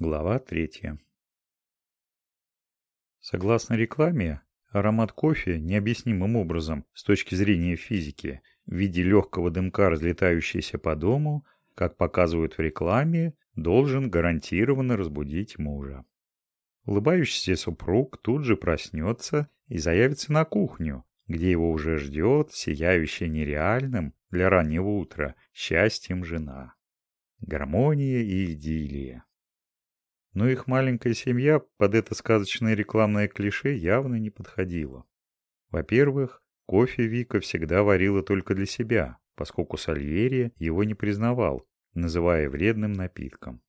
Глава третья. Согласно рекламе, аромат кофе необъяснимым образом с точки зрения физики в виде легкого дымка, разлетающийся по дому, как показывают в рекламе, должен гарантированно разбудить мужа. Улыбающийся супруг тут же проснется и заявится на кухню, где его уже ждет сияющая нереальным для раннего утра счастьем жена. Гармония и идиллия. Но их маленькая семья под это сказочное рекламное клише явно не подходила. Во-первых, кофе Вика всегда варила только для себя, поскольку Сальери его не признавал, называя вредным напитком.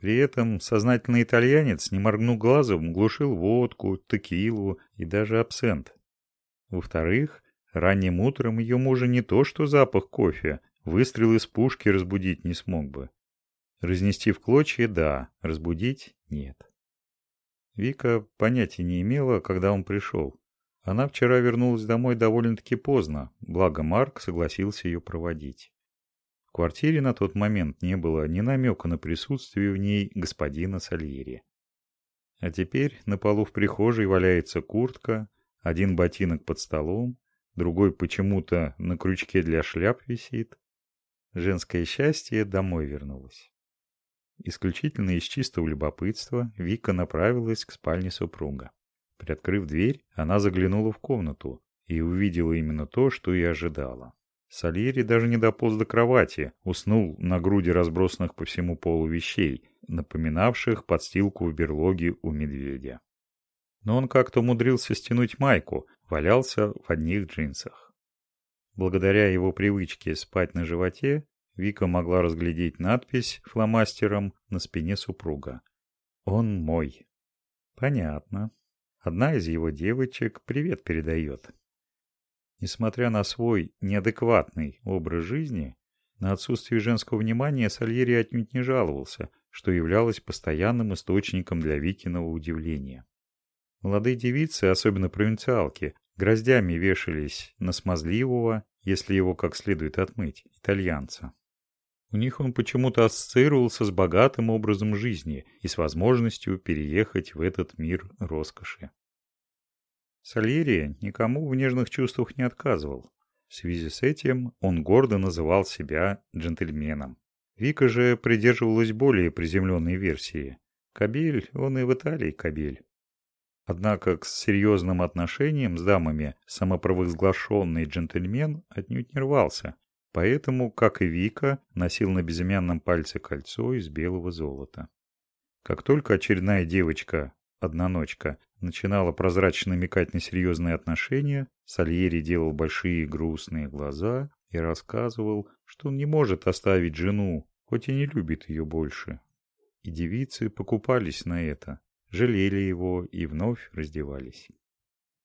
При этом сознательный итальянец, не моргнув глазом, глушил водку, текилу и даже абсент. Во-вторых, ранним утром ее мужа не то что запах кофе, выстрел из пушки разбудить не смог бы. Разнести в клочья – да, разбудить – нет. Вика понятия не имела, когда он пришел. Она вчера вернулась домой довольно-таки поздно, благо Марк согласился ее проводить. В квартире на тот момент не было ни намека на присутствие в ней господина Сальери. А теперь на полу в прихожей валяется куртка, один ботинок под столом, другой почему-то на крючке для шляп висит. Женское счастье домой вернулось. Исключительно из чистого любопытства Вика направилась к спальне супруга. Приоткрыв дверь, она заглянула в комнату и увидела именно то, что и ожидала. Сальери даже не дополз до кровати, уснул на груди разбросанных по всему полу вещей, напоминавших подстилку в берлоге у медведя. Но он как-то умудрился стянуть майку, валялся в одних джинсах. Благодаря его привычке спать на животе, Вика могла разглядеть надпись фломастером на спине супруга. «Он мой». Понятно. Одна из его девочек привет передает. Несмотря на свой неадекватный образ жизни, на отсутствие женского внимания Сальери отнюдь не жаловался, что являлось постоянным источником для Викиного удивления. Молодые девицы, особенно провинциалки, гроздями вешались на смазливого, если его как следует отмыть, итальянца. У них он почему-то ассоциировался с богатым образом жизни и с возможностью переехать в этот мир роскоши. Сальери никому в нежных чувствах не отказывал. В связи с этим он гордо называл себя джентльменом. Вика же придерживалась более приземленной версии. Кабель, он и в Италии кабель. Однако к серьезным отношениям с дамами самопровозглашенный джентльмен отнюдь не рвался. Поэтому, как и Вика, носил на безымянном пальце кольцо из белого золота. Как только очередная девочка, одноночка, начинала прозрачно намекать на серьезные отношения, Сальери делал большие грустные глаза и рассказывал, что он не может оставить жену, хоть и не любит ее больше. И девицы покупались на это, жалели его и вновь раздевались.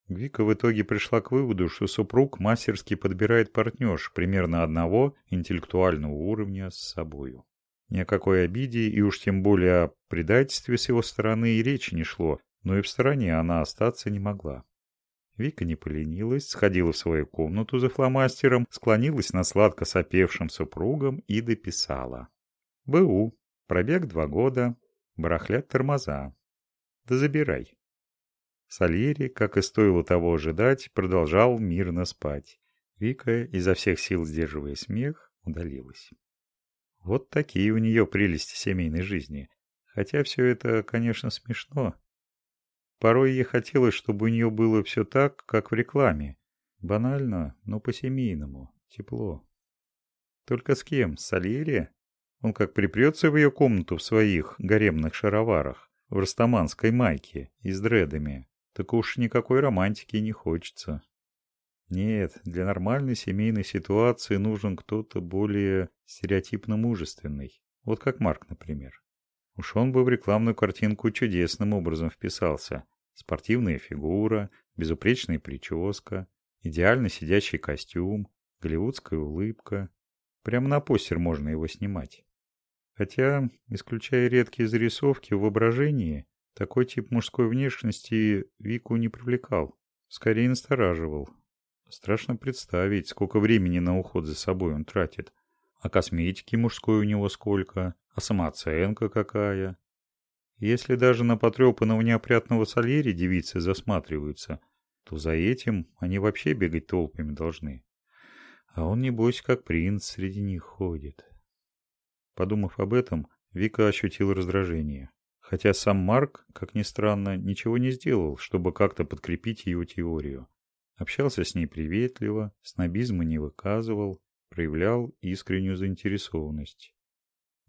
Вика в итоге пришла к выводу, что супруг мастерски подбирает партнерш примерно одного интеллектуального уровня с собою. Ни о какой обиде и уж тем более о предательстве с его стороны и речи не шло, но и в стороне она остаться не могла. Вика не поленилась, сходила в свою комнату за фломастером, склонилась над сладко сопевшим супругом и дописала. «БУ. Пробег два года. Барахлят тормоза. Да забирай». Сальери, как и стоило того ожидать, продолжал мирно спать. Вика, изо всех сил сдерживая смех, удалилась. Вот такие у нее прелести семейной жизни. Хотя все это, конечно, смешно. Порой ей хотелось, чтобы у нее было все так, как в рекламе. Банально, но по-семейному, тепло. Только с кем? С Сальери? Он как припрется в ее комнату в своих гаремных шароварах, в растаманской майке и с дредами. Так уж никакой романтики не хочется. Нет, для нормальной семейной ситуации нужен кто-то более стереотипно мужественный. Вот как Марк, например. Уж он бы в рекламную картинку чудесным образом вписался. Спортивная фигура, безупречная прическа, идеально сидящий костюм, голливудская улыбка. Прямо на постер можно его снимать. Хотя, исключая редкие зарисовки в воображении, такой тип мужской внешности Вику не привлекал. Скорее настораживал. Страшно представить, сколько времени на уход за собой он тратит. А косметики мужской у него сколько? А самооценка какая? Если даже на потрепанного неопрятного Сальери девицы засматриваются, то за этим они вообще бегать толпами должны. А он, небось, как принц среди них ходит. Подумав об этом, Вика ощутила раздражение. Хотя сам Марк, как ни странно, ничего не сделал, чтобы как-то подкрепить ее теорию. Общался с ней приветливо, снобизма не выказывал, проявлял искреннюю заинтересованность.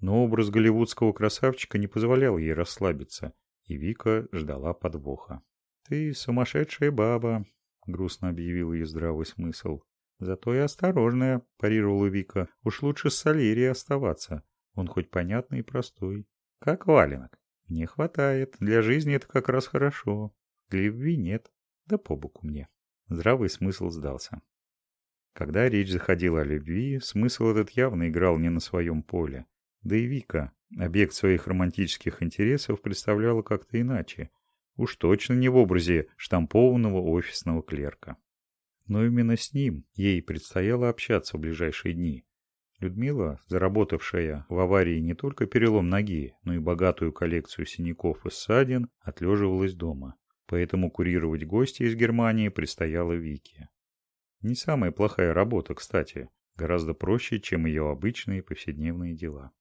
Но образ голливудского красавчика не позволял ей расслабиться, и Вика ждала подвоха. «Ты сумасшедшая баба», — грустно объявил ей здравый смысл. «Зато и осторожная», — парировала Вика. «Уж лучше с Солерией оставаться. Он хоть понятный и простой. Как валенок. Не хватает. Для жизни это как раз хорошо. Для любви нет. Да по боку мне». Здравый смысл сдался. Когда речь заходила о любви, смысл этот явно играл не на своем поле. Да и Вика, объект своих романтических интересов, представляла как-то иначе. Уж точно не в образе штампованного офисного клерка. Но именно с ним ей предстояло общаться в ближайшие дни. Людмила, заработавшая в аварии не только перелом ноги, но и богатую коллекцию синяков и ссадин, отлеживалась дома. Поэтому курировать гостей из Германии предстояло Вике. Не самая плохая работа, кстати. Гораздо проще, чем ее обычные повседневные дела.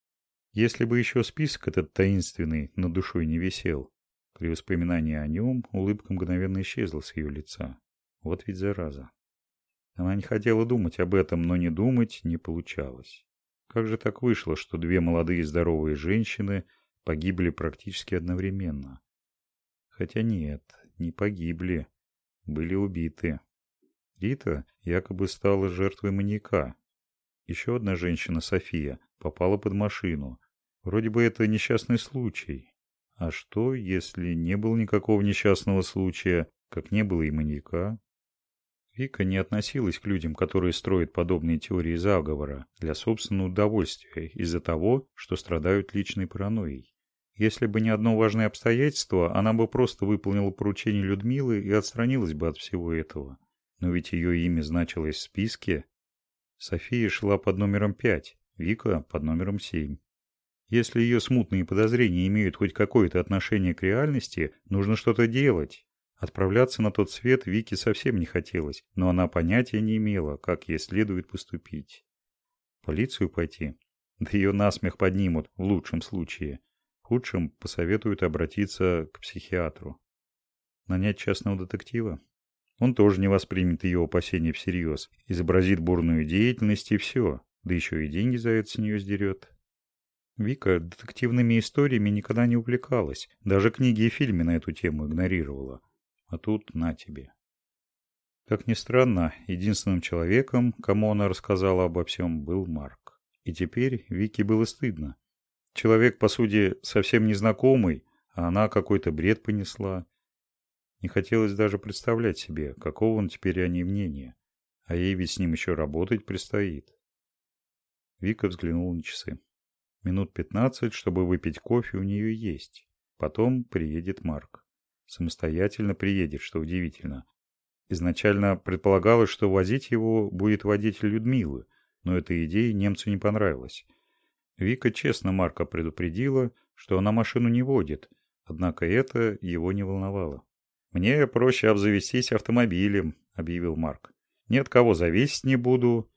Если бы еще список этот таинственный над душой не висел, при воспоминании о нем улыбка мгновенно исчезла с ее лица. Вот ведь зараза. Она не хотела думать об этом, но не думать не получалось. Как же так вышло, что две молодые здоровые женщины погибли практически одновременно? Хотя нет, не погибли, были убиты. Рита якобы стала жертвой маньяка. Еще одна женщина, София, попала под машину. Вроде бы это несчастный случай. А что, если не было никакого несчастного случая, как не было и маньяка? Вика не относилась к людям, которые строят подобные теории заговора для собственного удовольствия из-за того, что страдают личной паранойей. Если бы не одно важное обстоятельство, она бы просто выполнила поручение Людмилы и отстранилась бы от всего этого. Но ведь ее имя значилось в списке. София шла под номером 5, Вика под номером 7. Если ее смутные подозрения имеют хоть какое-то отношение к реальности, нужно что-то делать. Отправляться на тот свет Вике совсем не хотелось, но она понятия не имела, как ей следует поступить. полицию пойти? Да ее насмех поднимут, в лучшем случае. В худшем посоветуют обратиться к психиатру. Нанять частного детектива? Он тоже не воспримет ее опасения всерьез, изобразит бурную деятельность и все, да еще и деньги за это с нее сдерет. Вика детективными историями никогда не увлекалась, даже книги и фильмы на эту тему игнорировала. А тут на тебе. Как ни странно, единственным человеком, кому она рассказала обо всем, был Марк. И теперь Вике было стыдно. Человек, по сути, совсем незнакомый, а она какой-то бред понесла. Не хотелось даже представлять себе, какого он теперь о ней мнения. А ей ведь с ним еще работать предстоит. Вика взглянула на часы. Минут пятнадцать, чтобы выпить кофе, у нее есть. Потом приедет Марк. Самостоятельно приедет, что удивительно. Изначально предполагалось, что возить его будет водитель Людмилы, но эта идея немцу не понравилась. Вика честно Марка предупредила, что она машину не водит, однако это его не волновало. «Мне проще обзавестись автомобилем», — объявил Марк. «Нет кого завесить не буду.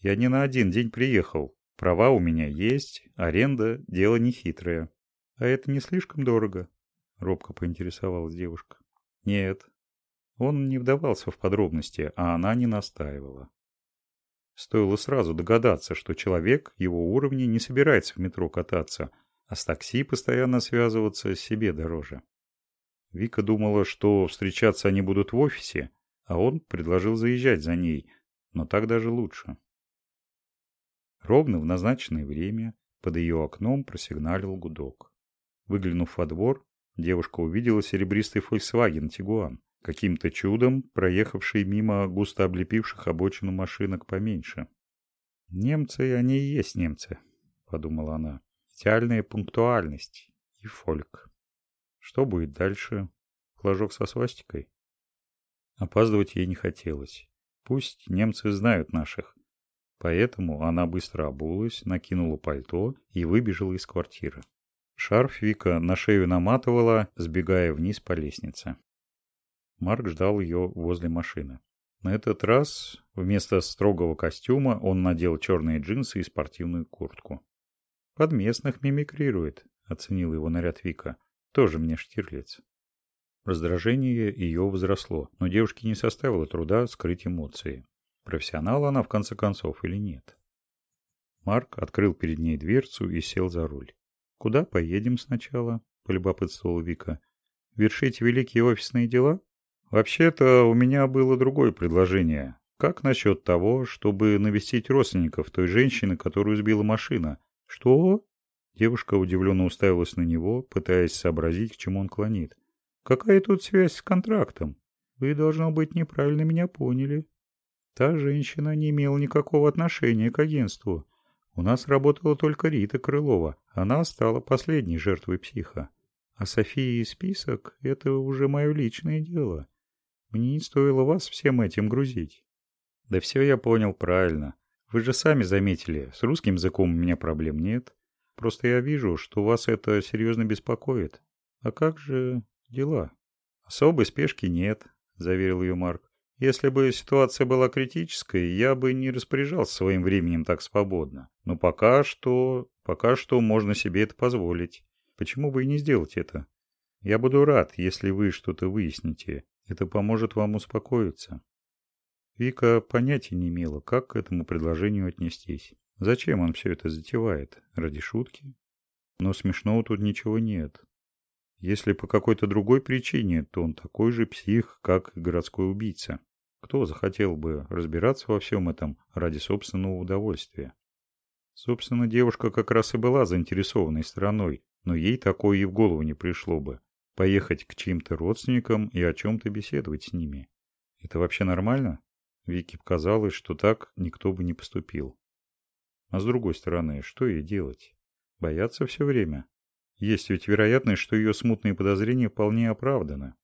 Я не на один день приехал. Права у меня есть, аренда — дело нехитрое. А это не слишком дорого?» — робко поинтересовалась девушка. «Нет». Он не вдавался в подробности, а она не настаивала. Стоило сразу догадаться, что человек его уровня не собирается в метро кататься, а с такси постоянно связываться себе дороже. Вика думала, что встречаться они будут в офисе, а он предложил заезжать за ней, но так даже лучше. Ровно в назначенное время под ее окном просигналил гудок. Выглянув во двор, девушка увидела серебристый Volkswagen Tiguan, каким-то чудом проехавший мимо густо облепивших обочину машинок поменьше. «Немцы, они и есть немцы», — подумала она. «Идеальная пунктуальность и фольк». Что будет дальше? Флажок со свастикой? Опаздывать ей не хотелось. Пусть немцы знают наших. Поэтому она быстро обулась, накинула пальто и выбежала из квартиры. Шарф Вика на шею наматывала, сбегая вниз по лестнице. Марк ждал ее возле машины. На этот раз вместо строгого костюма он надел черные джинсы и спортивную куртку. «Под местных мимикрирует», — оценил его наряд Вика. «Тоже мне Штирлиц». Раздражение ее возросло, но девушке не составило труда скрыть эмоции. Профессионал она в конце концов или нет. Марк открыл перед ней дверцу и сел за руль. «Куда поедем сначала?» – полюбопытствовал Вика. «Вершить великие офисные дела?» «Вообще-то у меня было другое предложение. Как насчет того, чтобы навестить родственников той женщины, которую сбила машина?» «Что?» Девушка удивленно уставилась на него, пытаясь сообразить, к чему он клонит. «Какая тут связь с контрактом? Вы, должно быть, неправильно меня поняли. Та женщина не имела никакого отношения к агентству. У нас работала только Рита Крылова. Она стала последней жертвой психа. А София и список — это уже мое личное дело. Мне не стоило вас всем этим грузить. Да все я понял правильно. Вы же сами заметили, с русским языком у меня проблем нет. Просто я вижу, что вас это серьезно беспокоит. А как же дела? Особой спешки нет, заверил ее Марк. Если бы ситуация была критической, я бы не распоряжался своим временем так свободно. Но пока что... пока что можно себе это позволить. Почему бы и не сделать это? Я буду рад, если вы что-то выясните. Это поможет вам успокоиться. Вика понятия не имела, как к этому предложению отнестись. Зачем он все это затевает? Ради шутки? Но смешного тут ничего нет. Если по какой-то другой причине, то он такой же псих, как городской убийца. Кто захотел бы разбираться во всем этом ради собственного удовольствия? Собственно, девушка как раз и была заинтересованной стороной, но ей такое и в голову не пришло бы. Поехать к чьим-то родственникам и о чем-то беседовать с ними. Это вообще нормально? Вике показалось, что так никто бы не поступил. А с другой стороны, что ей делать? Бояться все время? Есть ведь вероятность, что ее смутные подозрения вполне оправданы.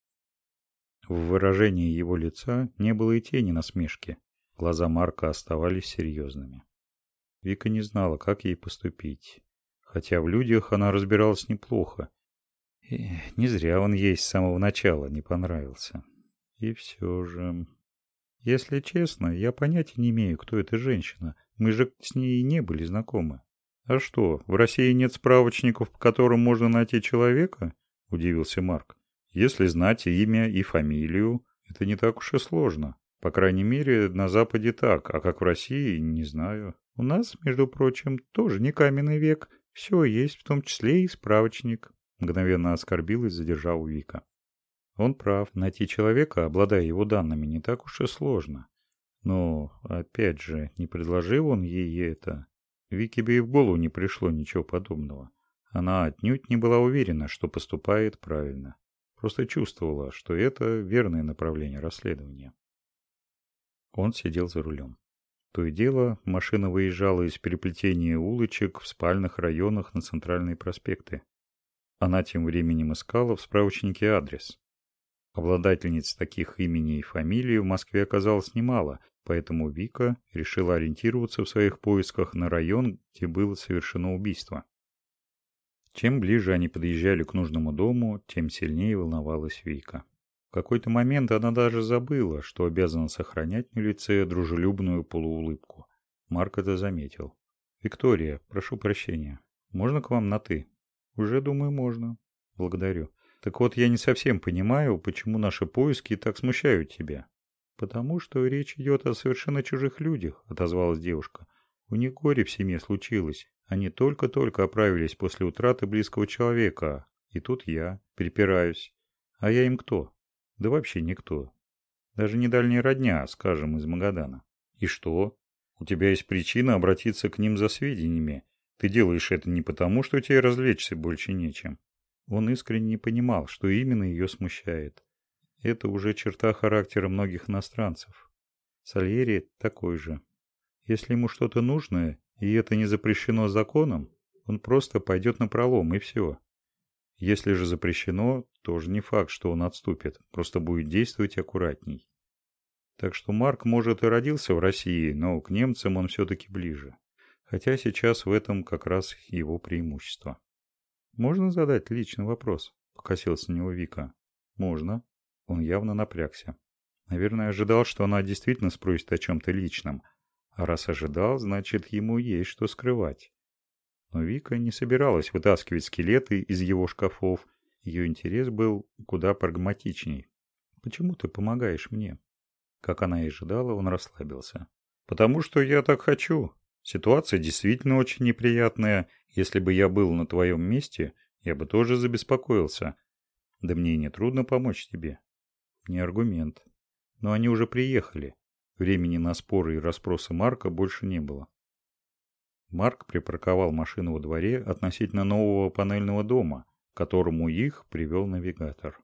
В выражении его лица не было и тени насмешки. Глаза Марка оставались серьезными. Вика не знала, как ей поступить. Хотя в людях она разбиралась неплохо. И не зря он ей с самого начала не понравился. И все же... Если честно, я понятия не имею, кто эта женщина. Мы же с ней не были знакомы. А что, в России нет справочников, по которым можно найти человека? Удивился Марк. Если знать имя и фамилию, это не так уж и сложно. По крайней мере, на Западе так, а как в России, не знаю. У нас, между прочим, тоже не каменный век. Все есть, в том числе и справочник. Мгновенно оскорбилась, задержав Вика. Он прав, найти человека, обладая его данными, не так уж и сложно. Но, опять же, не предложил он ей это. Вике бы и в голову не пришло ничего подобного. Она отнюдь не была уверена, что поступает правильно. Просто чувствовала, что это верное направление расследования. Он сидел за рулем. То и дело, машина выезжала из переплетения улочек в спальных районах на центральные проспекты. Она тем временем искала в справочнике адрес. Обладательниц таких имени и фамилий в Москве оказалось немало, поэтому Вика решила ориентироваться в своих поисках на район, где было совершено убийство. Чем ближе они подъезжали к нужному дому, тем сильнее волновалась Вика. В какой-то момент она даже забыла, что обязана сохранять на лице дружелюбную полуулыбку. Марк это заметил. «Виктория, прошу прощения. Можно к вам на «ты»?» «Уже, думаю, можно. Благодарю. Так вот, я не совсем понимаю, почему наши поиски так смущают тебя». «Потому что речь идет о совершенно чужих людях», — отозвалась девушка. «У них горе в семье случилось, они только-только оправились после утраты близкого человека, и тут я припираюсь. А я им кто? Да вообще никто. Даже не дальняя родня, скажем, из Магадана. И что? У тебя есть причина обратиться к ним за сведениями. Ты делаешь это не потому, что тебе развлечься больше нечем. Он искренне не понимал, что именно ее смущает. Это уже черта характера многих иностранцев. Сальери такой же. Если ему что-то нужно, и это не запрещено законом, он просто пойдет на пролом и все. Если же запрещено, тоже не факт, что он отступит, просто будет действовать аккуратней. Так что Марк, может, и родился в России, но к немцам он все-таки ближе. Хотя сейчас в этом как раз его преимущество. «Можно задать личный вопрос?» – покосился на него Вика. «Можно». Он явно напрягся. Наверное, ожидал, что она действительно спросит о чем-то личном. А раз ожидал, значит, ему есть что скрывать. Но Вика не собиралась вытаскивать скелеты из его шкафов. Ее интерес был куда прагматичней. «Почему ты помогаешь мне?» Как она и ожидала, он расслабился. «Потому что я так хочу. Ситуация действительно очень неприятная. Если бы я был на твоем месте, я бы тоже забеспокоился. Да мне не трудно помочь тебе». Не аргумент. Но они уже приехали. Времени на споры и расспросы Марка больше не было. Марк припарковал машину во дворе относительно нового панельного дома, к которому их привел навигатор.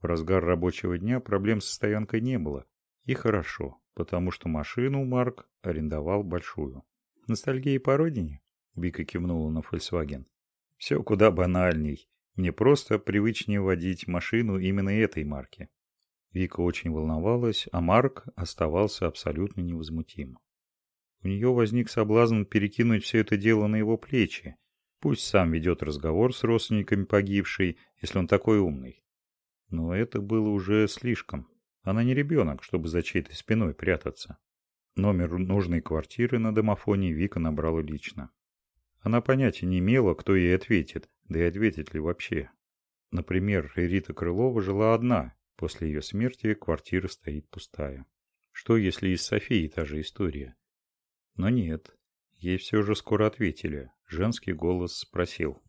В разгар рабочего дня проблем со стоянкой не было. И хорошо, потому что машину Марк арендовал большую. «Ностальгия по родине?» Вика кивнула на Volkswagen. «Все куда банальней. Мне просто привычнее водить машину именно этой марки». Вика очень волновалась, а Марк оставался абсолютно невозмутим. У нее возник соблазн перекинуть все это дело на его плечи. Пусть сам ведет разговор с родственниками погибшей, если он такой умный. Но это было уже слишком. Она не ребенок, чтобы за чьей-то спиной прятаться. Номер нужной квартиры на домофоне Вика набрала лично. Она понятия не имела, кто ей ответит, да и ответит ли вообще. Например, Рита Крылова жила одна. После ее смерти квартира стоит пустая. Что, если и с Софией та же история? Но нет. Ей все же скоро ответили. Женский голос спросил.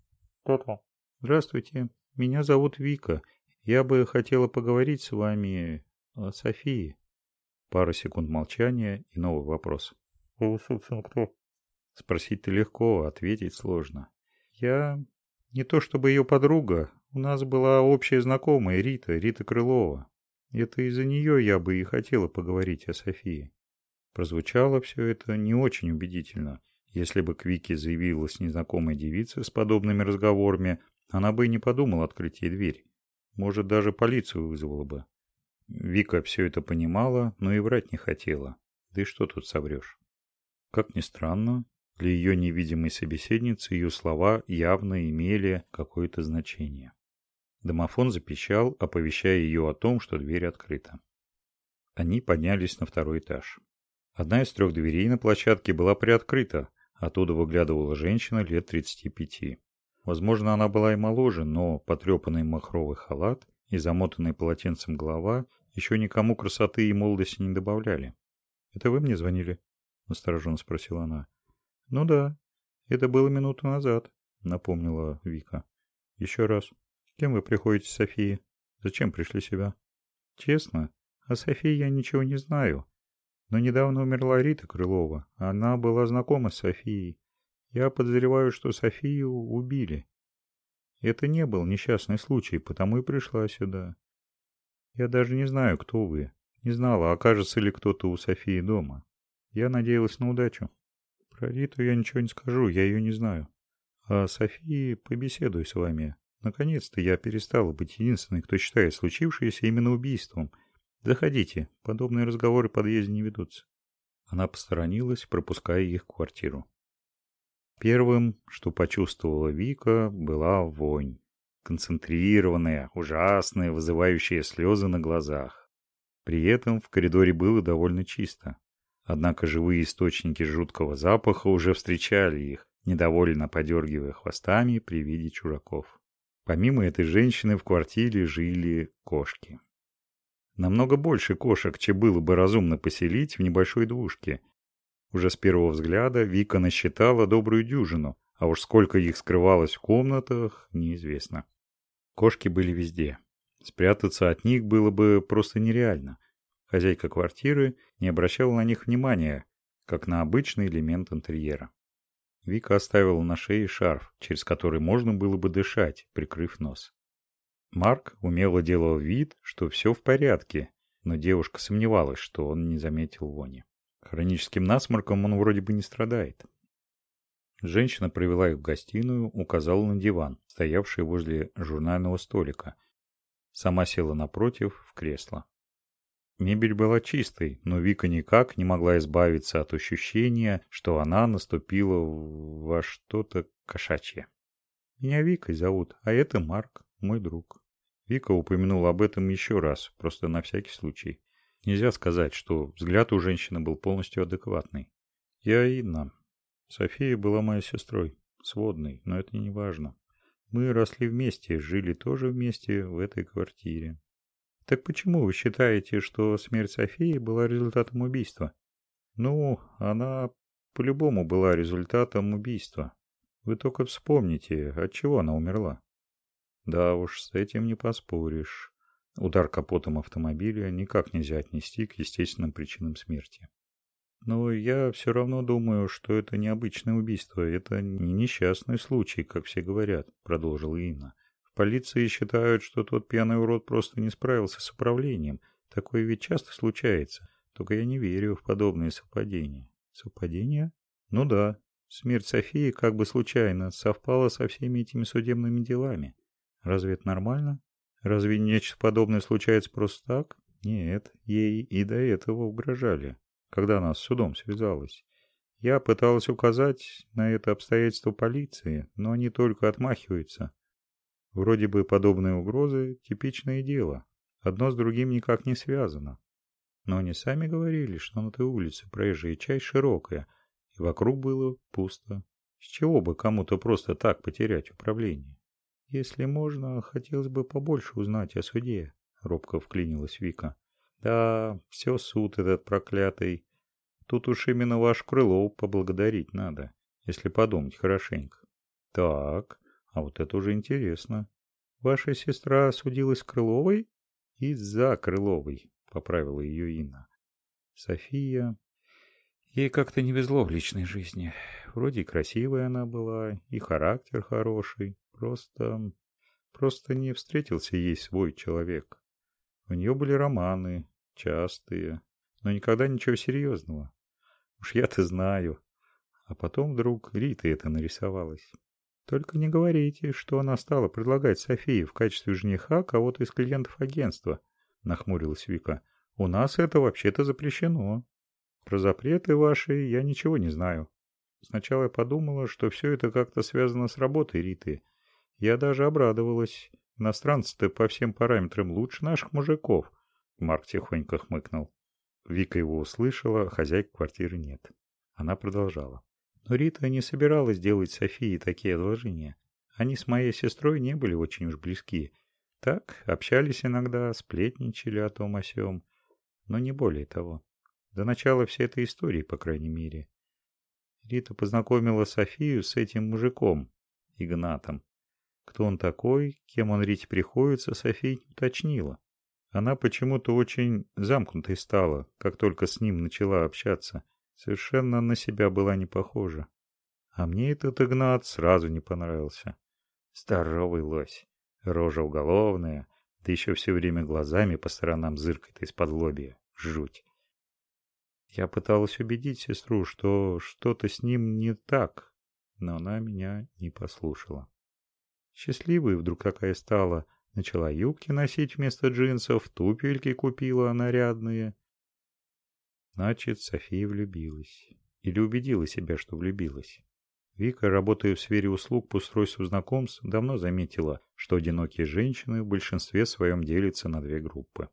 «Кто-то?» «Здравствуйте. Меня зовут Вика. Я бы хотела поговорить с вами о Софии». Пара секунд молчания и новый вопрос. «Вы, собственно, кто?» Спросить-то легко, ответить сложно. «Я не то чтобы ее подруга. У нас была общая знакомая Рита, Рита Крылова. Это из-за нее я бы и хотела поговорить о Софии». Прозвучало все это не очень убедительно. Если бы к Вике заявилась незнакомая девица с подобными разговорами, она бы и не подумала открыть ей дверь. Может, даже полицию вызвала бы. Вика все это понимала, но и врать не хотела. Да и что тут соврешь? Как ни странно, для ее невидимой собеседницы ее слова явно имели какое-то значение. Домофон запищал, оповещая ее о том, что дверь открыта. Они поднялись на второй этаж. Одна из трех дверей на площадке была приоткрыта. Оттуда выглядывала женщина лет 35. Возможно, она была и моложе, но потрепанный махровый халат и замотанный полотенцем голова еще никому красоты и молодости не добавляли. «Это вы мне звонили?» – настороженно спросила она. «Ну да, это было минуту назад», – напомнила Вика. «Еще раз. Кем вы приходите, Софии? Зачем пришли сюда?» «Честно, о Софии я ничего не знаю. Но недавно умерла Рита Крылова. Она была знакома с Софией. Я подозреваю, что Софию убили. Это не был несчастный случай, потому и пришла сюда. Я даже не знаю, кто вы. Не знала, окажется ли кто-то у Софии дома. Я надеялась на удачу. Про Риту я ничего не скажу, я ее не знаю. А Софии побеседую с вами. Наконец-то я перестала быть единственной, кто считает случившееся именно убийством – Заходите, подобные разговоры в подъезде не ведутся. Она посторонилась, пропуская их в квартиру. Первым, что почувствовала Вика, была вонь. Концентрированная, ужасная, вызывающая слезы на глазах. При этом в коридоре было довольно чисто. Однако живые источники жуткого запаха уже встречали их, недовольно подергивая хвостами при виде чужаков. Помимо этой женщины в квартире жили кошки. Намного больше кошек, чем было бы разумно поселить в небольшой двушке. Уже с первого взгляда Вика насчитала добрую дюжину, а уж сколько их скрывалось в комнатах, неизвестно. Кошки были везде. Спрятаться от них было бы просто нереально. Хозяйка квартиры не обращала на них внимания, как на обычный элемент интерьера. Вика оставила на шее шарф, через который можно было бы дышать, прикрыв нос. Марк умело делал вид, что все в порядке, но девушка сомневалась, что он не заметил вони. Хроническим насморком он вроде бы не страдает. Женщина привела их в гостиную, указала на диван, стоявший возле журнального столика. Сама села напротив, в кресло. Мебель была чистой, но Вика никак не могла избавиться от ощущения, что она наступила во что-то кошачье. Меня Викой зовут, а это Марк, мой друг. Вика упомянул об этом еще раз, просто на всякий случай. Нельзя сказать, что взгляд у женщины был полностью адекватный. Я Инна. София была моей сестрой, сводной, но это не важно. Мы росли вместе, жили тоже вместе в этой квартире. Так почему вы считаете, что смерть Софии была результатом убийства? Ну, она по-любому была результатом убийства. Вы только вспомните, от чего она умерла. Да уж, с этим не поспоришь. Удар капотом автомобиля никак нельзя отнести к естественным причинам смерти. Но я все равно думаю, что это необычное убийство, это не несчастный случай, как все говорят, продолжила Инна. Полиции считают, что тот пьяный урод просто не справился с управлением. Такое ведь часто случается. Только я не верю в подобные совпадения. Совпадения? Ну да. Смерть Софии как бы случайно совпала со всеми этими судебными делами. Разве это нормально? Разве нечто подобное случается просто так? Нет, ей и до этого угрожали когда она с судом связалась. Я пыталась указать на это обстоятельство полиции, но они только отмахиваются. Вроде бы подобные угрозы – типичное дело. Одно с другим никак не связано. Но они сами говорили, что на той улице проезжая часть широкая, и вокруг было пусто. С чего бы кому-то просто так потерять управление? Если можно, хотелось бы побольше узнать о суде, робко вклинилась Вика. Да, все суд этот проклятый. Тут уж именно ваш Крылов поблагодарить надо, если подумать хорошенько. Так, а вот это уже интересно. Ваша сестра судилась Крыловой? Из-за Крыловой, поправила ее Инна. София... Ей как-то не везло в личной жизни. Вроде и красивая она была, и характер хороший. Просто... Просто не встретился ей свой человек. У нее были романы, частые, но никогда ничего серьезного. Уж я-то знаю. А потом вдруг Рита это нарисовалась. Только не говорите, что она стала предлагать Софии в качестве жениха кого-то из клиентов агентства, нахмурилась Вика. У нас это вообще-то запрещено. Про запреты ваши я ничего не знаю. Сначала я подумала, что все это как-то связано с работой Риты. Я даже обрадовалась. Иностранцы-то по всем параметрам лучше наших мужиков. Марк тихонько хмыкнул. Вика его услышала, хозяйки квартиры нет. Она продолжала. Но Рита не собиралась делать Софии такие одолжения. Они с моей сестрой не были очень уж близки. Так, общались иногда, сплетничали о том о сём. Но не более того. До начала всей этой истории, по крайней мере. Рита познакомила Софию с этим мужиком, Игнатом. Кто он такой, кем он Рите приходится, София не уточнила. Она почему-то очень замкнутой стала, как только с ним начала общаться. Совершенно на себя была не похожа. А мне этот Игнат сразу не понравился. Здоровый лось, рожа уголовная, да еще все время глазами по сторонам зыркает из-под лобья. Жуть. Я пыталась убедить сестру, что что-то с ним не так, но она меня не послушала. Счастливой вдруг такая стала, начала юбки носить вместо джинсов, туфельки купила нарядные. Значит, София влюбилась. Или убедила себя, что влюбилась. Вика, работая в сфере услуг по устройству знакомств, давно заметила, что одинокие женщины в большинстве своем делятся на две группы.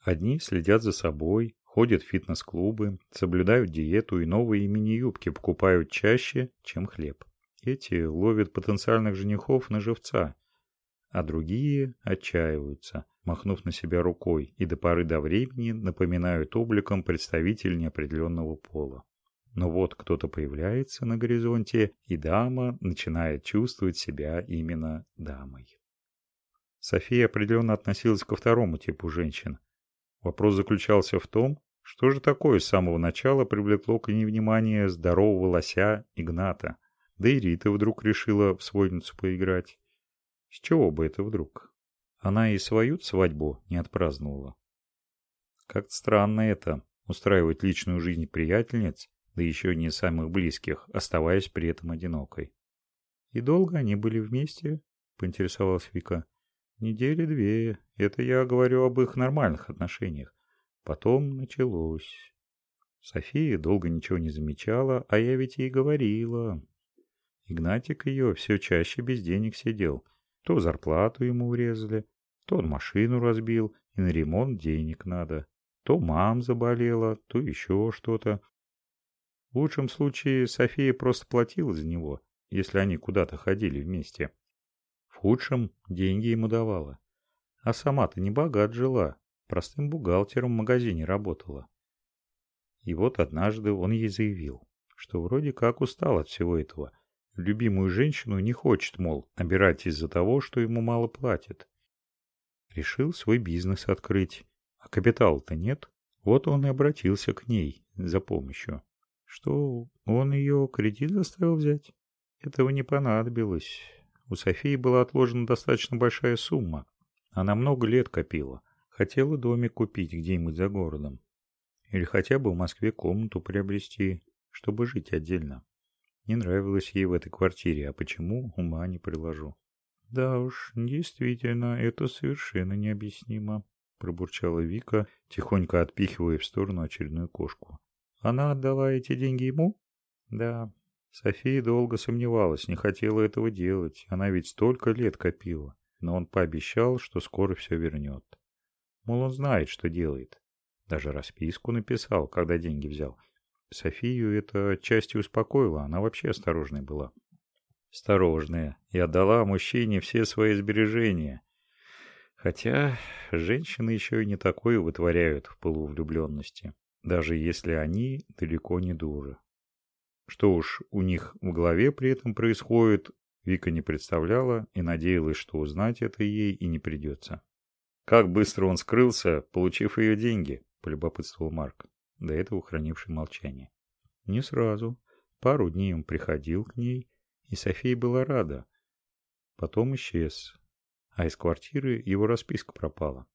Одни следят за собой, ходят в фитнес-клубы, соблюдают диету и новые мини-юбки покупают чаще, чем хлеб. Эти ловят потенциальных женихов на живца, а другие отчаиваются, махнув на себя рукой и до поры до времени напоминают обликом представитель неопределенного пола. Но вот кто-то появляется на горизонте, и дама начинает чувствовать себя именно дамой. София определенно относилась ко второму типу женщин. Вопрос заключался в том, что же такое с самого начала привлекло к ней внимание здорового лося Игната. Да и Рита вдруг решила в сводницу поиграть. С чего бы это вдруг? Она и свою свадьбу не отпраздновала. Как-то странно это, устраивать личную жизнь приятельниц, да еще не самых близких, оставаясь при этом одинокой. И долго они были вместе? Поинтересовалась Вика. Недели две. Это я говорю об их нормальных отношениях. Потом началось. София долго ничего не замечала, а я ведь ей говорила. Игнатик ее все чаще без денег сидел. То зарплату ему урезали, то он машину разбил, и на ремонт денег надо. То мам заболела, то еще что-то. В лучшем случае София просто платила за него, если они куда-то ходили вместе. В худшем деньги ему давала. А сама-то не богат жила, простым бухгалтером в магазине работала. И вот однажды он ей заявил, что вроде как устал от всего этого. Любимую женщину не хочет, мол, обирать из-за того, что ему мало платят. Решил свой бизнес открыть, а капитала-то нет. Вот он и обратился к ней за помощью. Что, он ее кредит заставил взять? Этого не понадобилось. У Софии была отложена достаточно большая сумма. Она много лет копила. Хотела домик купить где-нибудь за городом. Или хотя бы в Москве комнату приобрести, чтобы жить отдельно. Не нравилось ей в этой квартире, а почему, ума не приложу. Да уж, действительно, это совершенно необъяснимо, пробурчала Вика, тихонько отпихивая в сторону очередную кошку. Она отдала эти деньги ему? Да. София долго сомневалась, не хотела этого делать. Она ведь столько лет копила. Но он пообещал, что скоро все вернет. Мол, он знает, что делает. Даже расписку написал, когда деньги взял. Софию это отчасти успокоило, она вообще осторожной была осторожная и отдала мужчине все свои сбережения. Хотя женщины еще и не такое вытворяют в полувлюбленности, даже если они далеко не дуры. Что уж у них в голове при этом происходит, Вика не представляла и надеялась, что узнать это ей и не придется. «Как быстро он скрылся, получив ее деньги?» – полюбопытствовал Марк, до этого хранивший молчание. «Не сразу. Пару дней он приходил к ней, и София была рада. Потом исчез, а из квартиры его расписка пропала.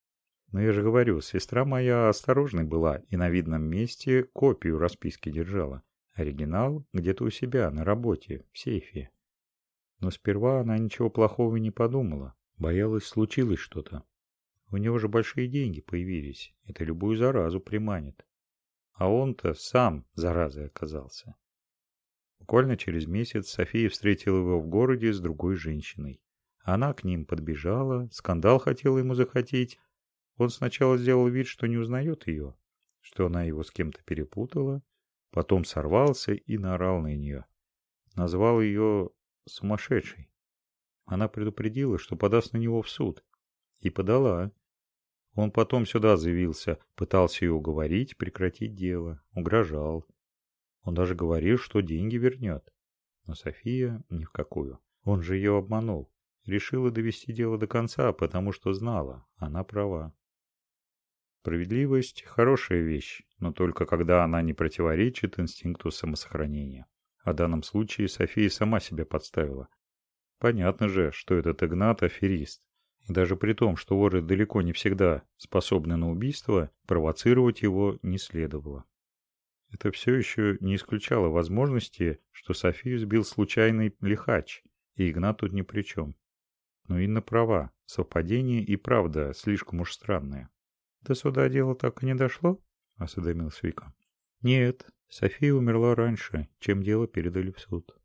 Но я же говорю, сестра моя осторожной была и на видном месте копию расписки держала. Оригинал где-то у себя, на работе, в сейфе. Но сперва она ничего плохого не подумала. Боялась, случилось что-то. У него же большие деньги появились. Это любую заразу приманит. А он-то сам заразой оказался. Буквально через месяц София встретила его в городе с другой женщиной. Она к ним подбежала, скандал хотела ему захотеть. Он сначала сделал вид, что не узнает ее, что она его с кем-то перепутала, потом сорвался и наорал на нее. Назвал ее сумасшедшей. Она предупредила, что подаст на него в суд. И подала. Он потом сюда заявился, пытался ее уговорить, прекратить дело, угрожал. Он даже говорил, что деньги вернет. Но София ни в какую. Он же ее обманул. Решила довести дело до конца, потому что знала, она права. Справедливость – хорошая вещь, но только когда она не противоречит инстинкту самосохранения. А в данном случае София сама себя подставила. Понятно же, что этот Игнат – аферист. И даже при том, что воры далеко не всегда способны на убийство, провоцировать его не следовало. Это все еще не исключало возможности, что Софию сбил случайный лихач, и Игнат тут ни при чем. Но Инна права, совпадение и правда слишком уж странное. «До суда дело так и не дошло?» – осведомился Вика. «Нет, София умерла раньше, чем дело передали в суд.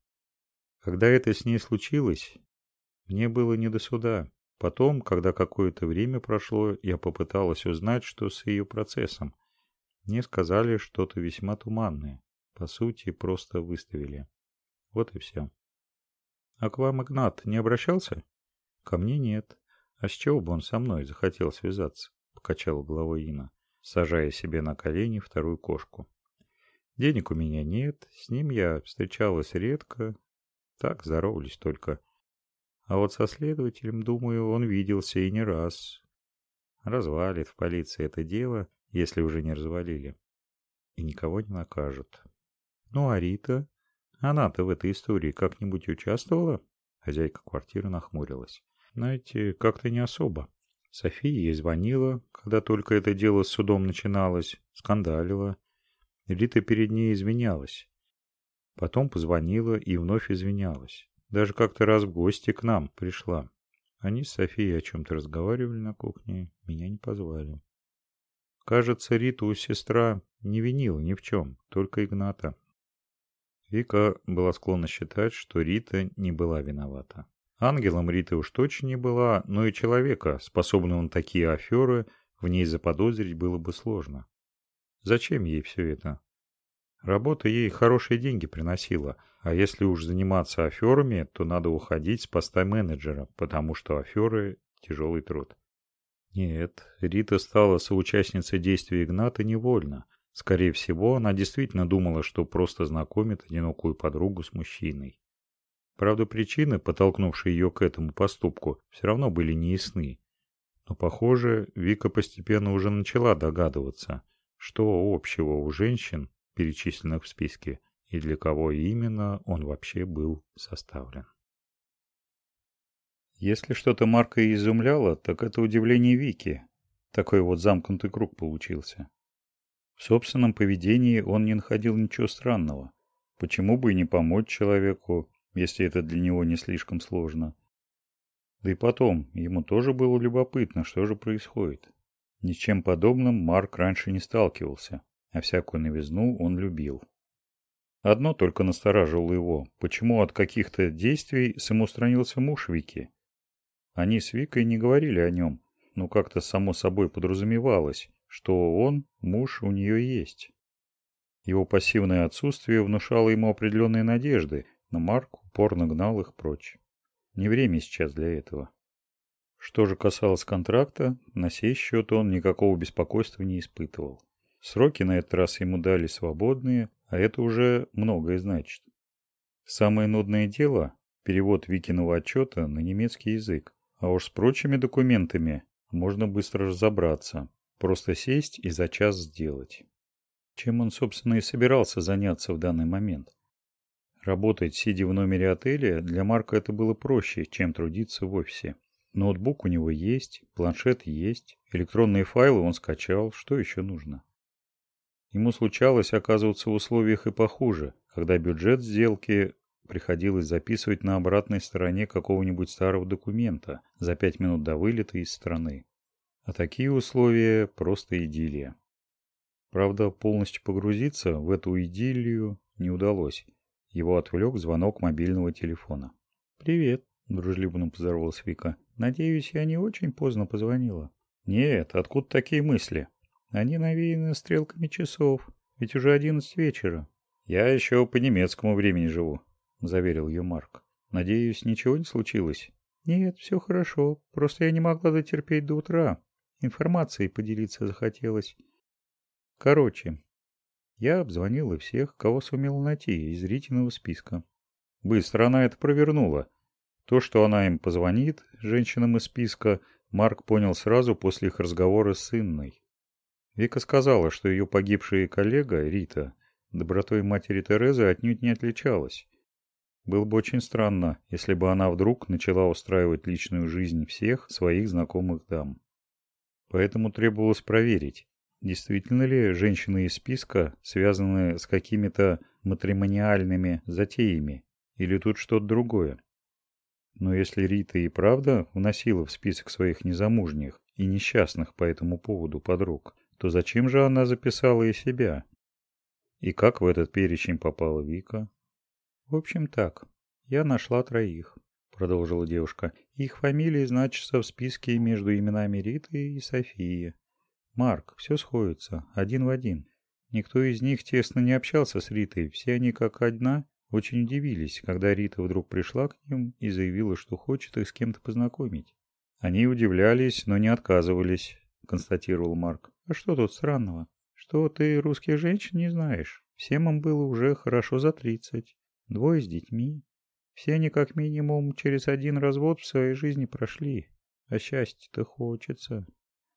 Когда это с ней случилось, мне было не до суда. Потом, когда какое-то время прошло, я попыталась узнать, что с ее процессом, мне сказали что-то весьма туманное. По сути, просто выставили. Вот и все. А к вам Игнат не обращался? Ко мне нет. А с чего бы он со мной захотел связаться? Покачала головой Ина, сажая себе на колени вторую кошку. Денег у меня нет, с ним я встречалась редко. Так, здоровались только. А вот со следователем, думаю, он виделся и не раз. Развалит в полиции это дело, если уже не развалили. И никого не накажут. Ну а Рита? Она-то в этой истории как-нибудь участвовала? Хозяйка квартиры нахмурилась. Знаете, как-то не особо. София ей звонила, когда только это дело с судом начиналось, скандалила. Рита перед ней извинялась. Потом позвонила и вновь извинялась. Даже как-то раз в гости к нам пришла. Они с Софией о чем-то разговаривали на кухне, меня не позвали. Кажется, Риту сестра не винила ни в чем, только Игната. Вика была склонна считать, что Рита не была виновата. Ангелом Рита уж точно не была, но и человека, способного на такие аферы, в ней заподозрить было бы сложно. Зачем ей все это? Работа ей хорошие деньги приносила, а если уж заниматься аферами, то надо уходить с поста менеджера, потому что аферы – тяжелый труд. Нет, Рита стала соучастницей действий Игната невольно. Скорее всего, она действительно думала, что просто знакомит одинокую подругу с мужчиной. Правда, причины, подтолкнувшие ее к этому поступку, все равно были неясны. Но, похоже, Вика постепенно уже начала догадываться, что общего у женщин, перечисленных в списке, и для кого именно он вообще был составлен. Если что-то Марка и изумляло, так это удивление Вики. Такой вот замкнутый круг получился. В собственном поведении он не находил ничего странного. Почему бы и не помочь человеку, если это для него не слишком сложно? Да и потом, ему тоже было любопытно, что же происходит. Ни с чем подобным Марк раньше не сталкивался, а всякую новизну он любил. Одно только настораживало его, почему от каких-то действий самоустранился муж Вики. Они с Викой не говорили о нем, но как-то само собой подразумевалось, что он, муж, у нее есть. Его пассивное отсутствие внушало ему определенные надежды, но Марк упорно гнал их прочь. Не время сейчас для этого. Что же касалось контракта, на сей счет он никакого беспокойства не испытывал. Сроки на этот раз ему дали свободные, а это уже многое значит. Самое нудное дело – перевод Викиного отчета на немецкий язык. А уж с прочими документами можно быстро разобраться. Просто сесть и за час сделать. Чем он, собственно, и собирался заняться в данный момент. Работать, сидя в номере отеля, для Марка это было проще, чем трудиться в офисе. Ноутбук у него есть, планшет есть, электронные файлы он скачал, что еще нужно? Ему случалось оказываться в условиях и похуже, когда бюджет сделки приходилось записывать на обратной стороне какого-нибудь старого документа за пять минут до вылета из страны. А такие условия – просто идиллия. Правда, полностью погрузиться в эту идиллию не удалось. Его отвлек звонок мобильного телефона. «Привет», – дружелюбно поздоровалась Вика. «Надеюсь, я не очень поздно позвонила». «Нет, откуда такие мысли?» «Они навеяны стрелками часов, ведь уже одиннадцать вечера». «Я еще по немецкому времени живу», заверил ее Марк. «Надеюсь, ничего не случилось?» «Нет, все хорошо. Просто я не могла дотерпеть до утра. Информацией поделиться захотелось. Короче, я обзвонила всех, кого сумела найти из Ритиного списка. Быстро она это провернула. То, что она им позвонит, женщинам из списка, Марк понял сразу после их разговора с Инной. Вика сказала, что ее погибшая коллега, Рита, добротой матери Терезы отнюдь не отличалась. Было бы очень странно, если бы она вдруг начала устраивать личную жизнь всех своих знакомых дам. Поэтому требовалось проверить, действительно ли женщины из списка связаны с какими-то матримониальными затеями, или тут что-то другое. Но если Рита и правда вносила в список своих незамужних и несчастных по этому поводу подруг, то зачем же она записала и себя? И как в этот перечень попала Вика? В общем так, я нашла троих, продолжила девушка. Их фамилии значатся в списке между именами Риты и Софии. Марк, все сходится, один в один. Никто из них тесно не общался с Ритой, все они как одна очень удивились, когда Рита вдруг пришла к ним и заявила, что хочет их с кем-то познакомить. Они удивлялись, но не отказывались, констатировал Марк. А что тут странного? Что ты русских женщин не знаешь? Всем им было уже хорошо за тридцать. Двое с детьми. Все они как минимум через один развод в своей жизни прошли. А счастья-то хочется.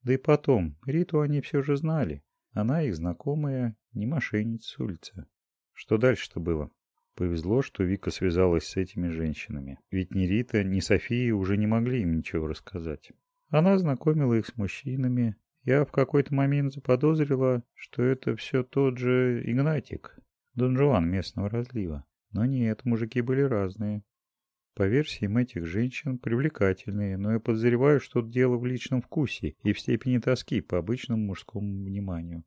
Да и потом, Риту они все же знали. Она их знакомая, не мошенница с улицы. Что дальше-то было? Повезло, что Вика связалась с этими женщинами. Ведь ни Рита, ни София уже не могли им ничего рассказать. Она знакомила их с мужчинами. Я в какой-то момент заподозрила, что это все тот же Игнатик, Дон Жуан местного разлива. Но нет, мужики были разные. По версиям этих женщин привлекательные, но я подозреваю, что дело в личном вкусе и в степени тоски по обычному мужскому вниманию.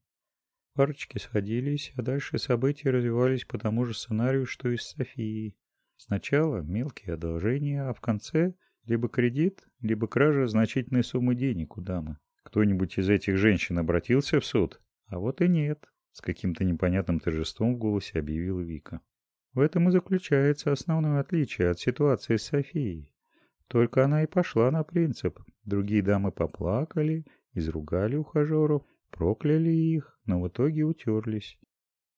Парочки сходились, а дальше события развивались по тому же сценарию, что и с Софией. Сначала мелкие одолжения, а в конце либо кредит, либо кража значительной суммы денег у дамы. Кто-нибудь из этих женщин обратился в суд? А вот и нет, с каким-то непонятным торжеством в голосе объявила Вика. В этом и заключается основное отличие от ситуации с Софией. Только она и пошла на принцип. Другие дамы поплакали, изругали ухажеров, прокляли их, но в итоге утерлись.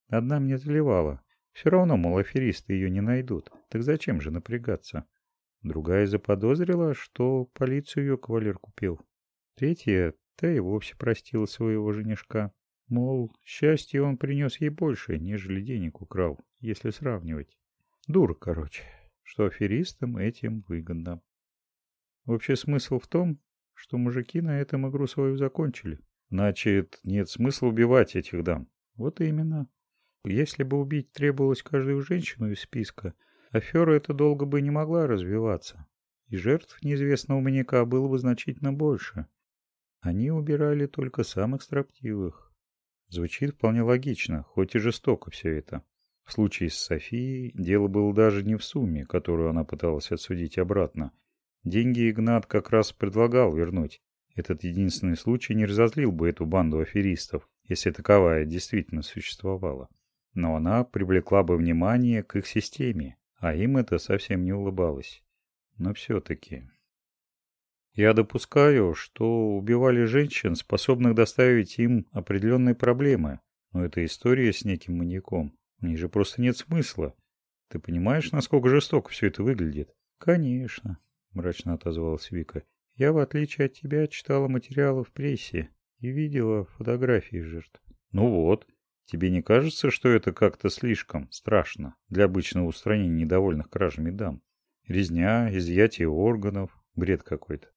Одна мне заливала. Все равно, мол, аферисты ее не найдут. Так зачем же напрягаться? Другая заподозрила, что полицию ее кавалер купил. Третья, та и вовсе простила своего женишка. Мол, счастье он принес ей больше, нежели денег украл, если сравнивать. Дура, короче, что аферистам этим выгодно. Общий смысл в том, что мужики на этом игру свою закончили. Значит, нет смысла убивать этих дам. Вот именно. Если бы убить требовалось каждую женщину из списка, афера эта долго бы не могла развиваться. И жертв неизвестного маньяка было бы значительно больше. Они убирали только самых строптивых. Звучит вполне логично, хоть и жестоко все это. В случае с Софией дело было даже не в сумме, которую она пыталась отсудить обратно. Деньги Игнат как раз предлагал вернуть. Этот единственный случай не разозлил бы эту банду аферистов, если таковая действительно существовала. Но она привлекла бы внимание к их системе, а им это совсем не улыбалось. Но все-таки... Я допускаю, что убивали женщин, способных доставить им определенные проблемы. Но это история с неким маньяком. В ней же просто нет смысла. Ты понимаешь, насколько жестоко все это выглядит? Конечно, мрачно отозвалась Вика. Я, в отличие от тебя, читала материалы в прессе и видела фотографии жертв. Ну вот, тебе не кажется, что это как-то слишком страшно для обычного устранения недовольных кражами дам? Резня, изъятие органов, бред какой-то.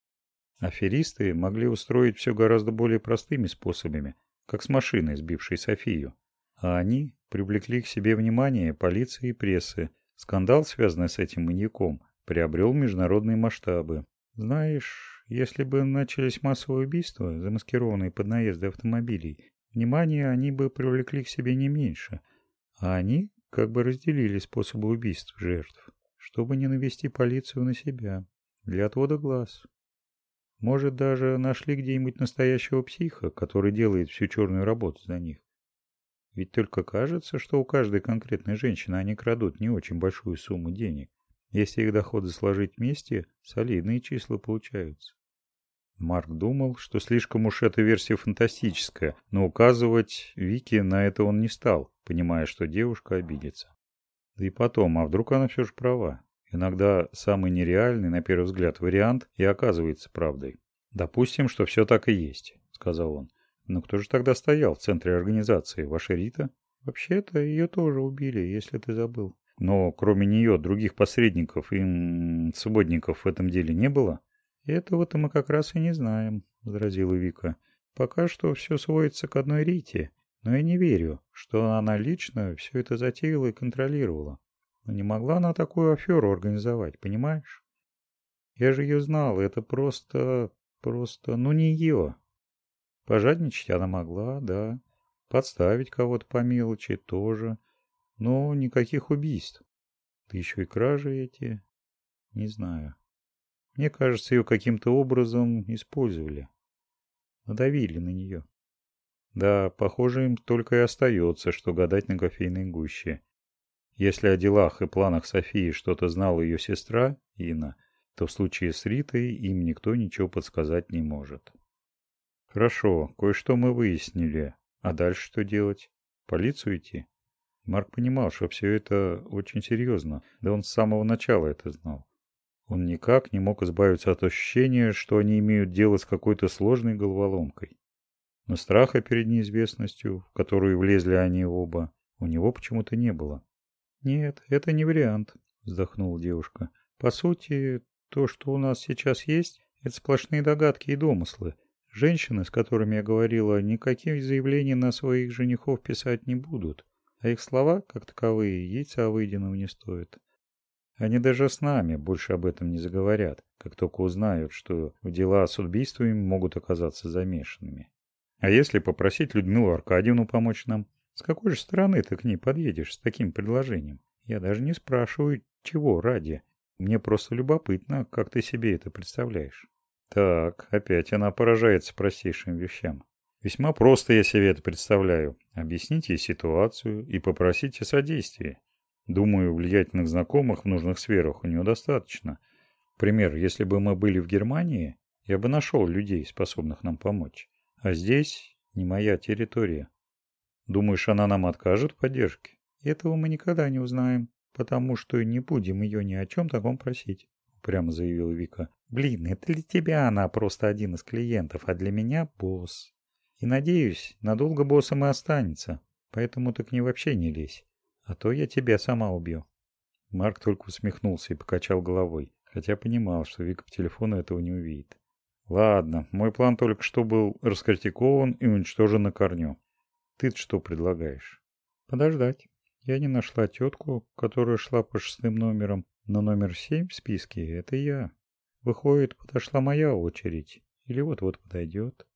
Аферисты могли устроить все гораздо более простыми способами, как с машиной, сбившей Софию. А они привлекли к себе внимание полиции и прессы. Скандал, связанный с этим маньяком, приобрел международные масштабы. Знаешь, если бы начались массовые убийства, замаскированные под наезды автомобилей, внимание они бы привлекли к себе не меньше. А они как бы разделили способы убийств жертв, чтобы не навести полицию на себя, для отвода глаз. Может, даже нашли где-нибудь настоящего психа, который делает всю черную работу за них. Ведь только кажется, что у каждой конкретной женщины они крадут не очень большую сумму денег. Если их доходы сложить вместе, солидные числа получаются. Марк думал, что слишком уж эта версия фантастическая, но указывать Вике на это он не стал, понимая, что девушка обидится. Да и потом, а вдруг она все же права? Иногда самый нереальный, на первый взгляд, вариант и оказывается правдой. «Допустим, что все так и есть», — сказал он. «Но кто же тогда стоял в центре организации? Ваша Рита?» «Вообще-то ее тоже убили, если ты забыл». «Но кроме нее других посредников и сводников в этом деле не было?» «Этого-то мы как раз и не знаем», — возразила Вика. «Пока что все сводится к одной Рите, но я не верю, что она лично все это затеяла и контролировала. Не могла она такую аферу организовать, понимаешь? Я же ее знал, это просто... просто... ну не ее. Пожадничать она могла, да. Подставить кого-то по мелочи тоже. Но никаких убийств. Да еще и кражи эти. Не знаю. Мне кажется, ее каким-то образом использовали. Надавили на нее. Да, похоже, им только и остается, что гадать на кофейной гуще. Если о делах и планах Софии что-то знала ее сестра, Инна, то в случае с Ритой им никто ничего подсказать не может. Хорошо, кое-что мы выяснили. А дальше что делать? полицию идти? Марк понимал, что все это очень серьезно, да он с самого начала это знал. Он никак не мог избавиться от ощущения, что они имеют дело с какой-то сложной головоломкой. Но страха перед неизвестностью, в которую влезли они оба, у него почему-то не было. «Нет, это не вариант», — вздохнула девушка. «По сути, то, что у нас сейчас есть, это сплошные догадки и домыслы. Женщины, с которыми я говорила, никаких заявлений на своих женихов писать не будут, а их слова, как таковые, яйца выеденного не стоят. Они даже с нами больше об этом не заговорят, как только узнают, что в дела с убийствами могут оказаться замешанными. А если попросить Людмилу Аркадьевну помочь нам? С какой же стороны ты к ней подъедешь с таким предложением? Я даже не спрашиваю, чего ради. Мне просто любопытно, как ты себе это представляешь. Так, опять она поражается простейшим вещам. Весьма просто я себе это представляю. Объясните ситуацию и попросите содействия. Думаю, влиятельных знакомых в нужных сферах у нее достаточно. Пример, если бы мы были в Германии, я бы нашел людей, способных нам помочь. А здесь не моя территория. Думаешь, она нам откажет в поддержке? Этого мы никогда не узнаем, потому что не будем ее ни о чем таком просить, прямо заявила Вика. Блин, это для тебя она просто один из клиентов, а для меня босс. И надеюсь, надолго боссом и останется, поэтому ты к ней вообще не лезь, а то я тебя сама убью. Марк только усмехнулся и покачал головой, хотя понимал, что Вика по телефону этого не увидит. Ладно, мой план только что был раскритикован и уничтожен на корню. Ты что предлагаешь? Подождать. Я не нашла тетку, которая шла по шестым номерам, но номер семь в списке – это я. Выходит, подошла моя очередь. Или вот-вот подойдет.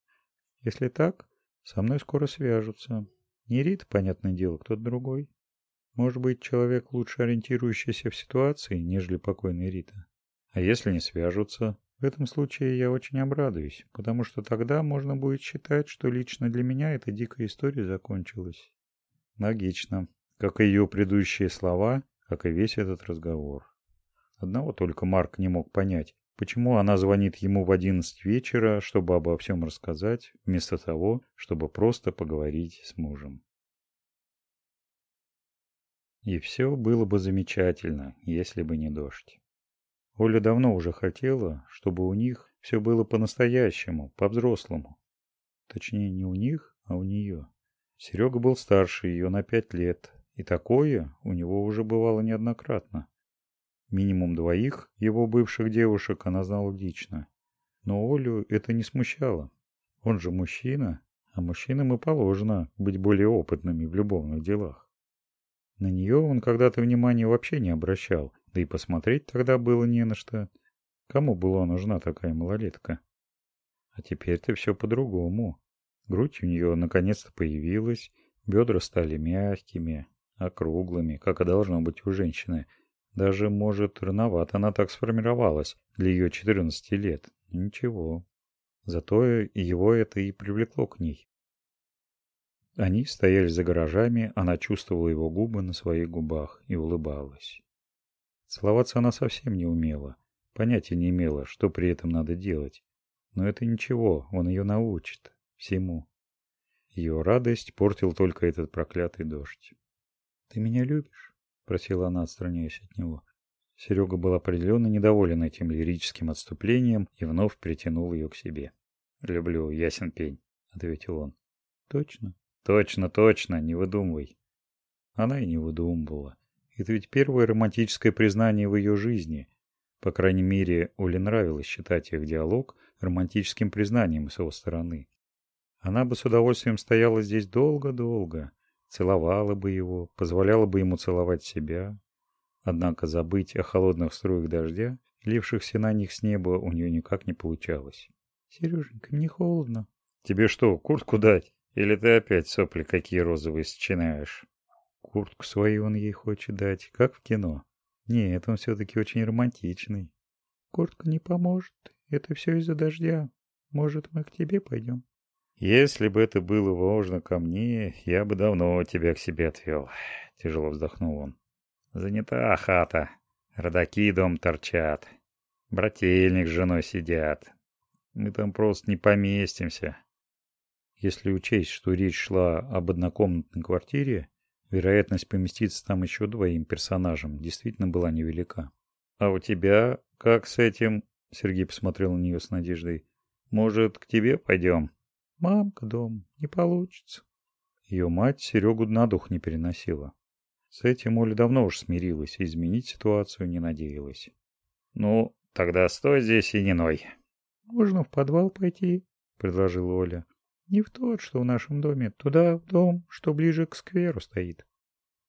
Если так, со мной скоро свяжутся. Не Рит, понятное дело, кто-то другой. Может быть, человек, лучше ориентирующийся в ситуации, нежели покойный Рита. А если не свяжутся, в этом случае я очень обрадуюсь, потому что тогда можно будет считать, что лично для меня эта дикая история закончилась. Логично. Как и ее предыдущие слова, как и весь этот разговор. Одного только Марк не мог понять, почему она звонит ему в одиннадцать вечера, чтобы обо всем рассказать, вместо того, чтобы просто поговорить с мужем. И все было бы замечательно, если бы не дождь. Оля давно уже хотела, чтобы у них все было по-настоящему, по-взрослому. Точнее, не у них, а у нее. Серега был старше ее на пять лет, и такое у него уже бывало неоднократно. Минимум двоих его бывших девушек она знала лично. Но Олю это не смущало. Он же мужчина, а мужчинам и положено быть более опытными в любовных делах. На нее он когда-то внимания вообще не обращал, да и посмотреть тогда было не на что. Кому была нужна такая малолетка? А теперь-то все по-другому. Грудь у нее наконец-то появилась, бедра стали мягкими, округлыми, как и должно быть у женщины. Даже, может, рановато она так сформировалась для ее 14 лет. Ничего. Зато его это и привлекло к ней. Они стояли за гаражами, она чувствовала его губы на своих губах и улыбалась. Целоваться она совсем не умела, понятия не имела, что при этом надо делать. Но это ничего, он ее научит. Всему. Ее радость портил только этот проклятый дождь. «Ты меня любишь?» – просила она, отстраняясь от него. Серега был определенно недоволен этим лирическим отступлением и вновь притянул ее к себе. «Люблю, ясен пень», — ответил он. «Точно?» Точно, точно, не выдумывай. Она и не выдумывала. Это ведь первое романтическое признание в ее жизни. По крайней мере, Оле нравилось считать их диалог романтическим признанием с его стороны. Она бы с удовольствием стояла здесь долго-долго, целовала бы его, позволяла бы ему целовать себя. Однако забыть о холодных струях дождя, лившихся на них с неба, у нее никак не получалось. «Сереженька, мне холодно». «Тебе что, куртку дать?» Или ты опять сопли какие розовые счинаешь? Куртку свою он ей хочет дать, как в кино. Нет, он все-таки очень романтичный. Куртка не поможет, это все из-за дождя. Может, мы к тебе пойдем? Если бы это было можно ко мне, я бы давно тебя к себе отвел. Тяжело вздохнул он. Занята хата. Родаки дом торчат. Брательник с женой сидят. Мы там просто не поместимся. Если учесть, что речь шла об однокомнатной квартире, вероятность поместиться там еще двоим персонажам действительно была невелика. «А у тебя как с этим?» — Сергей посмотрел на нее с надеждой. «Может, к тебе пойдем?» «Мамка дом, не получится». Ее мать Серегу на дух не переносила. С этим Оля давно уж смирилась и изменить ситуацию не надеялась. «Ну, тогда стой здесь и не ной». «Можно в подвал пойти?» — предложила Оля. Не в тот, что в нашем доме, туда, в дом, что ближе к скверу стоит.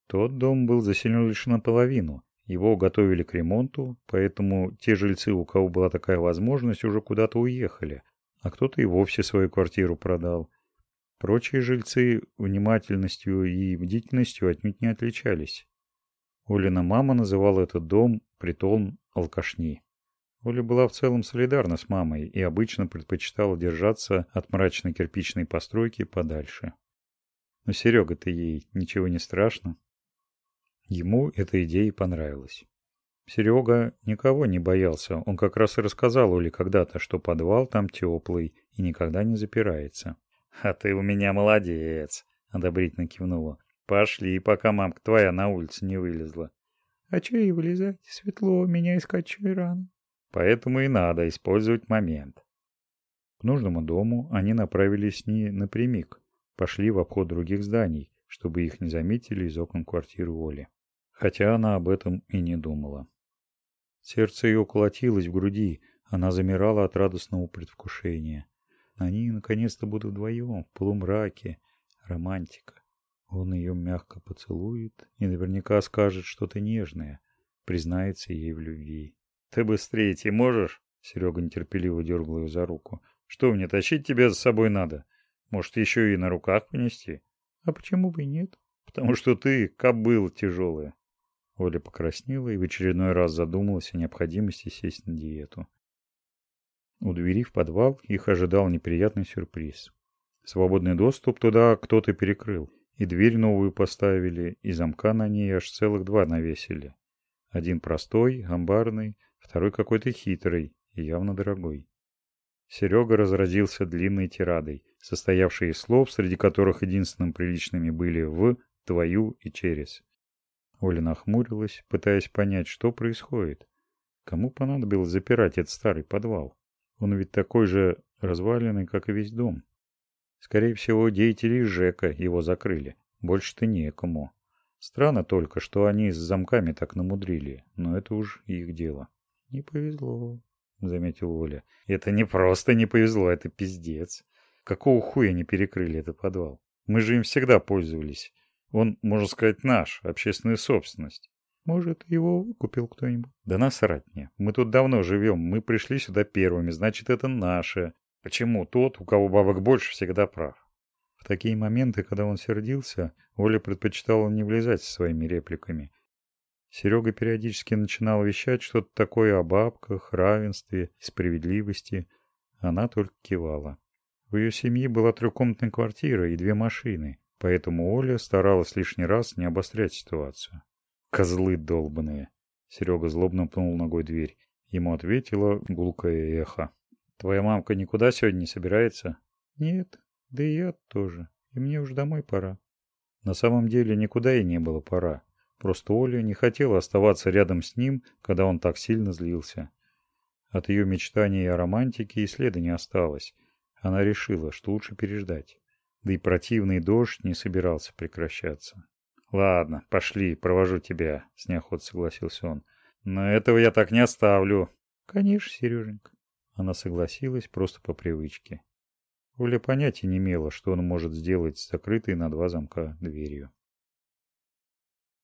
Тот дом был заселен лишь наполовину. Его готовили к ремонту, поэтому те жильцы, у кого была такая возможность, уже куда-то уехали, а кто-то и вовсе свою квартиру продал. Прочие жильцы внимательностью и бдительностью отнюдь не отличались. Олина мама называла этот дом притон алкашни. Оля была в целом солидарна с мамой и обычно предпочитала держаться от мрачной кирпичной постройки подальше. Но Серега-то ей ничего не страшно. Ему эта идея понравилась. Серега никого не боялся. Он как раз и рассказал Оле когда-то, что подвал там теплый и никогда не запирается. «А ты у меня молодец!» — одобрительно кивнула. «Пошли, пока мамка твоя на улице не вылезла». «А че ей вылезать? Светло, меня искать чай рано». Поэтому и надо использовать момент. К нужному дому они направились не напрямик, пошли в обход других зданий, чтобы их не заметили из окон квартиры Оли. Хотя она об этом и не думала. Сердце ее колотилось в груди, она замирала от радостного предвкушения. Они наконец-то будут вдвоем, в полумраке. Романтика. Он ее мягко поцелует и наверняка скажет что-то нежное, признается ей в любви. «Ты быстрее идти можешь?» Серега нетерпеливо дергал ее за руку. «Что мне, тащить тебя за собой надо? Может, еще и на руках понести?» «А почему бы и нет?» «Потому что ты кобыла тяжелая». Оля покраснела и в очередной раз задумалась о необходимости сесть на диету. У двери в подвал их ожидал неприятный сюрприз. Свободный доступ туда кто-то перекрыл. И дверь новую поставили, и замка на ней аж целых два навесили. Один простой, амбарный, второй какой-то хитрый и явно дорогой. Серега разразился длинной тирадой, состоявшей из слов, среди которых единственным приличными были «в», «твою» и «через». Оля нахмурилась, пытаясь понять, что происходит. Кому понадобилось запирать этот старый подвал? Он ведь такой же разваленный, как и весь дом. Скорее всего, деятели ЖЭКа его закрыли. Больше-то некому. Странно только, что они с замками так намудрили, но это уж их дело. «Не повезло», — заметил Оля. «Это не просто не повезло, это пиздец. Какого хуя не перекрыли этот подвал? Мы же им всегда пользовались. Он, можно сказать, наш, общественная собственность. Может, его выкупил кто-нибудь? Да насрать мне. Мы тут давно живем, мы пришли сюда первыми, значит, это наше. Почему тот, у кого бабок больше, всегда прав? В такие моменты, когда он сердился, Оля предпочитала не влезать со своими репликами. Серега периодически начинал вещать что-то такое о бабках, равенстве и справедливости. Она только кивала. В ее семье была трехкомнатная квартира и две машины, поэтому Оля старалась лишний раз не обострять ситуацию. «Козлы долбаные!» Серега злобно пнул ногой дверь. Ему ответило гулкое эхо. «Твоя мамка никуда сегодня не собирается?» «Нет, да и я тоже. И мне уж домой пора». На самом деле никуда и не было пора. Просто Оля не хотела оставаться рядом с ним, когда он так сильно злился. От ее мечтаний о романтике и следа не осталось. Она решила, что лучше переждать. Да и противный дождь не собирался прекращаться. «Ладно, пошли, провожу тебя», — с неохотой согласился он. «Но этого я так не оставлю». «Конечно, Сереженька». Она согласилась просто по привычке. Оля понятия не имела, что он может сделать с закрытой на два замка дверью.